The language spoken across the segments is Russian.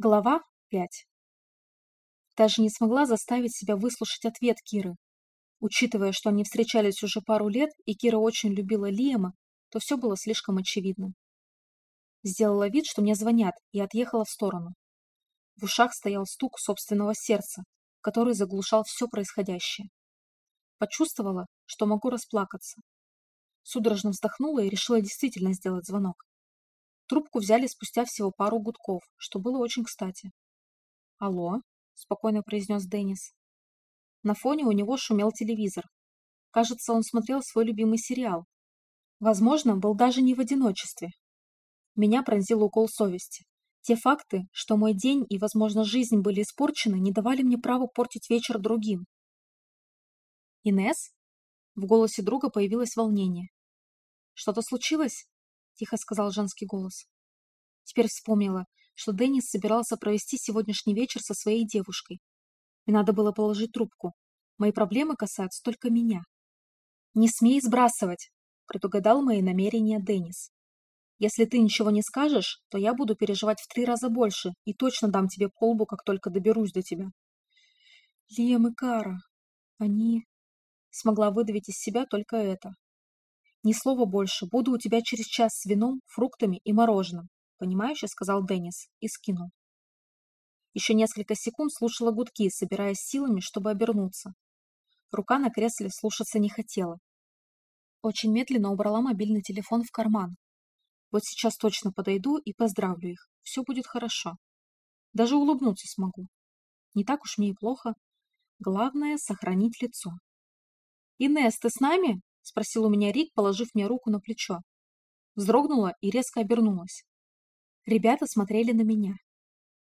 Глава 5. Даже не смогла заставить себя выслушать ответ Киры. Учитывая, что они встречались уже пару лет, и Кира очень любила Лиама, то все было слишком очевидно. Сделала вид, что мне звонят, и отъехала в сторону. В ушах стоял стук собственного сердца, который заглушал все происходящее. Почувствовала, что могу расплакаться. Судорожно вздохнула и решила действительно сделать звонок. Трубку взяли спустя всего пару гудков, что было очень кстати. «Алло», — спокойно произнес Деннис. На фоне у него шумел телевизор. Кажется, он смотрел свой любимый сериал. Возможно, был даже не в одиночестве. Меня пронзил укол совести. Те факты, что мой день и, возможно, жизнь были испорчены, не давали мне права портить вечер другим. «Инесс?» В голосе друга появилось волнение. «Что-то случилось?» Тихо сказал женский голос. Теперь вспомнила, что Деннис собирался провести сегодняшний вечер со своей девушкой. И надо было положить трубку. Мои проблемы касаются только меня. «Не смей сбрасывать!» – предугадал мои намерения Деннис. «Если ты ничего не скажешь, то я буду переживать в три раза больше и точно дам тебе колбу, как только доберусь до тебя». «Лем и Кара, они...» Смогла выдавить из себя только это. Ни слова больше. Буду у тебя через час с вином, фруктами и мороженым. Понимающе сказал Деннис и скинул. Еще несколько секунд слушала гудки, собираясь силами, чтобы обернуться. Рука на кресле слушаться не хотела. Очень медленно убрала мобильный телефон в карман. Вот сейчас точно подойду и поздравлю их. Все будет хорошо. Даже улыбнуться смогу. Не так уж мне и плохо. Главное — сохранить лицо. «Инесс, ты с нами?» — спросил у меня Рик, положив мне руку на плечо. Вздрогнула и резко обернулась. Ребята смотрели на меня.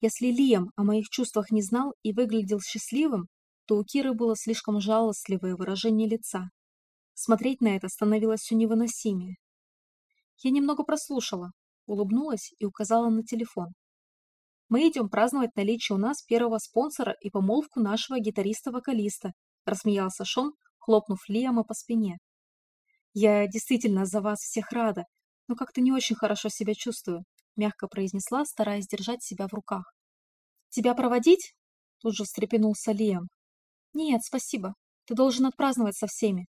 Если Лиам о моих чувствах не знал и выглядел счастливым, то у Киры было слишком жалостливое выражение лица. Смотреть на это становилось все невыносимее. Я немного прослушала, улыбнулась и указала на телефон. «Мы идем праздновать наличие у нас первого спонсора и помолвку нашего гитариста-вокалиста», рассмеялся Шон, хлопнув Лиама по спине. «Я действительно за вас всех рада, но как-то не очень хорошо себя чувствую», мягко произнесла, стараясь держать себя в руках. «Тебя проводить?» Тут же встрепенулся Лиам. «Нет, спасибо. Ты должен отпраздновать со всеми».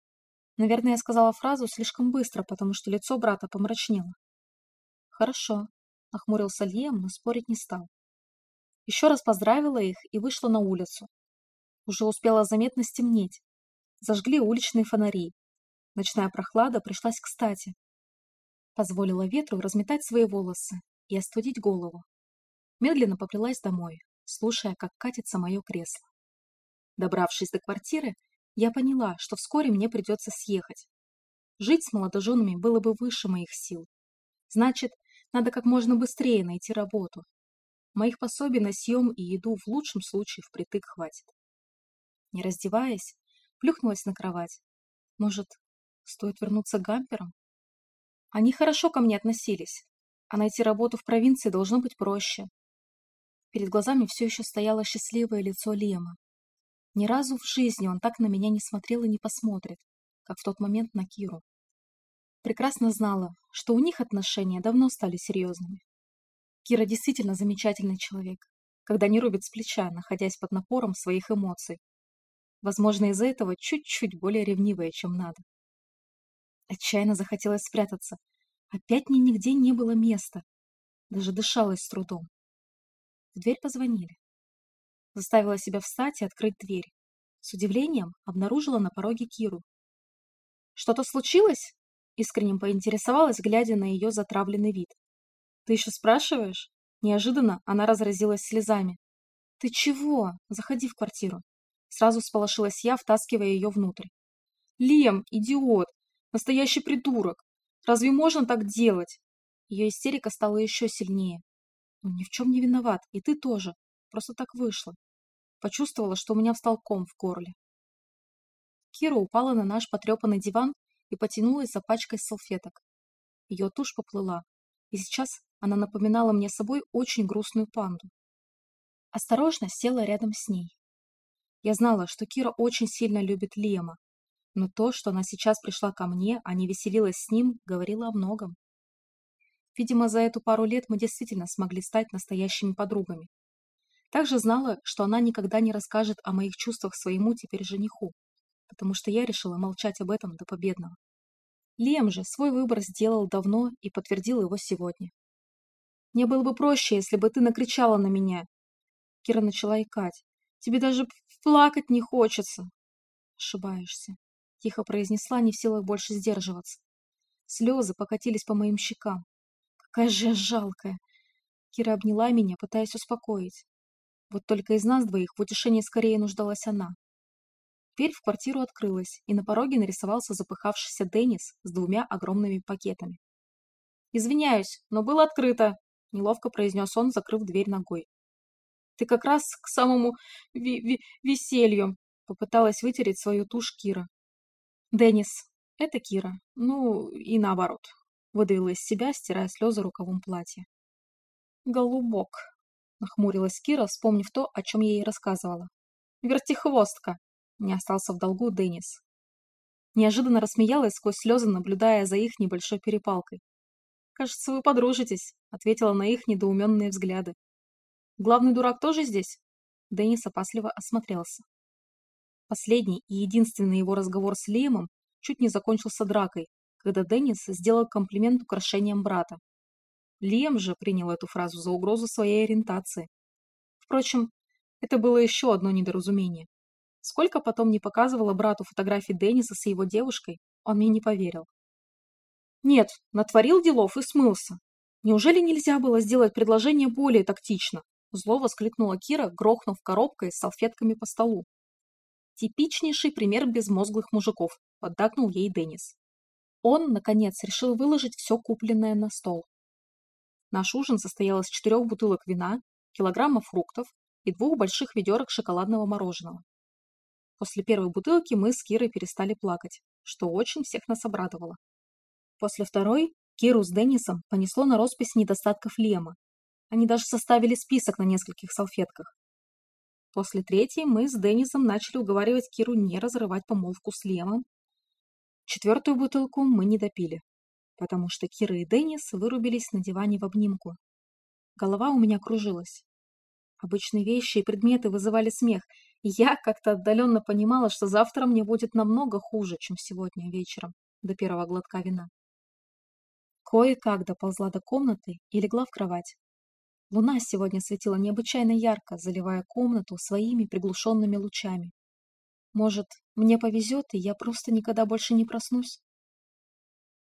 Наверное, я сказала фразу слишком быстро, потому что лицо брата помрачнело. «Хорошо», — нахмурился Лиам, но спорить не стал. Еще раз поздравила их и вышла на улицу. Уже успела заметно стемнеть. Зажгли уличные фонари, Ночная прохлада пришлась кстати. Позволила ветру разметать свои волосы и остудить голову. Медленно поплелась домой, слушая, как катится мое кресло. Добравшись до квартиры, я поняла, что вскоре мне придется съехать. Жить с молодоженами было бы выше моих сил. Значит, надо как можно быстрее найти работу. Моих пособий на съем и еду в лучшем случае впритык хватит. Не раздеваясь, плюхнулась на кровать. Может, Стоит вернуться к гамперам? Они хорошо ко мне относились, а найти работу в провинции должно быть проще. Перед глазами все еще стояло счастливое лицо Лема. Ни разу в жизни он так на меня не смотрел и не посмотрит, как в тот момент на Киру. Прекрасно знала, что у них отношения давно стали серьезными. Кира действительно замечательный человек, когда не рубит с плеча, находясь под напором своих эмоций. Возможно, из-за этого чуть-чуть более ревнивая, чем надо. Отчаянно захотелось спрятаться. Опять мне нигде не было места. Даже дышалось с трудом. В дверь позвонили. Заставила себя встать и открыть дверь. С удивлением обнаружила на пороге Киру. «Что-то случилось?» Искренне поинтересовалась, глядя на ее затравленный вид. «Ты еще спрашиваешь?» Неожиданно она разразилась слезами. «Ты чего? Заходи в квартиру». Сразу сполошилась я, втаскивая ее внутрь. «Лем, идиот! Настоящий придурок. Разве можно так делать? Ее истерика стала еще сильнее. Он ни в чем не виноват, и ты тоже. Просто так вышло. Почувствовала, что у меня встал ком в горле. Кира упала на наш потрепанный диван и потянулась за пачкой салфеток. Ее тушь поплыла, и сейчас она напоминала мне собой очень грустную панду. Осторожно села рядом с ней. Я знала, что Кира очень сильно любит Лема, но то, что она сейчас пришла ко мне, а не веселилась с ним, говорило о многом. Видимо, за эту пару лет мы действительно смогли стать настоящими подругами. Также знала, что она никогда не расскажет о моих чувствах своему теперь жениху, потому что я решила молчать об этом до победного. Лем же свой выбор сделал давно и подтвердил его сегодня. «Мне было бы проще, если бы ты накричала на меня». Кира начала икать. «Тебе даже плакать не хочется». «Ошибаешься», — тихо произнесла, не в силах больше сдерживаться. Слезы покатились по моим щекам. «Какая же жалкая!» Кира обняла меня, пытаясь успокоить. Вот только из нас двоих в утешении скорее нуждалась она. Дверь в квартиру открылась, и на пороге нарисовался запыхавшийся Деннис с двумя огромными пакетами. «Извиняюсь, но было открыто», — неловко произнес он, закрыв дверь ногой. «Ты как раз к самому ви ви веселью», — попыталась вытереть свою тушь Кира. «Деннис, это Кира. Ну, и наоборот», — выдавила из себя, стирая слезы рукавом платья. «Голубок», — нахмурилась Кира, вспомнив то, о чем я ей рассказывала. «Вертихвостка», не остался в долгу Деннис. Неожиданно рассмеялась сквозь слезы, наблюдая за их небольшой перепалкой. «Кажется, вы подружитесь», — ответила на их недоуменные взгляды. «Главный дурак тоже здесь?» Деннис опасливо осмотрелся. Последний и единственный его разговор с Лиемом чуть не закончился дракой, когда Деннис сделал комплимент украшением брата. Лием же принял эту фразу за угрозу своей ориентации. Впрочем, это было еще одно недоразумение. Сколько потом не показывала брату фотографии Денниса с его девушкой, он мне не поверил. Нет, натворил делов и смылся. Неужели нельзя было сделать предложение более тактично? Зло воскликнула Кира, грохнув коробкой с салфетками по столу. Типичнейший пример безмозглых мужиков, поддакнул ей Деннис. Он, наконец, решил выложить все купленное на стол. Наш ужин состоял из четырех бутылок вина, килограмма фруктов и двух больших ведерок шоколадного мороженого. После первой бутылки мы с Кирой перестали плакать, что очень всех нас обрадовало. После второй Киру с Деннисом понесло на роспись недостатков Лема. Они даже составили список на нескольких салфетках. После третьей мы с Деннисом начали уговаривать Киру не разрывать помолвку с Лемом. Четвертую бутылку мы не допили, потому что Кира и Деннис вырубились на диване в обнимку. Голова у меня кружилась. Обычные вещи и предметы вызывали смех, я как-то отдаленно понимала, что завтра мне будет намного хуже, чем сегодня вечером, до первого глотка вина. Кое-как доползла до комнаты и легла в кровать. Луна сегодня светила необычайно ярко, заливая комнату своими приглушенными лучами. Может, мне повезет, и я просто никогда больше не проснусь?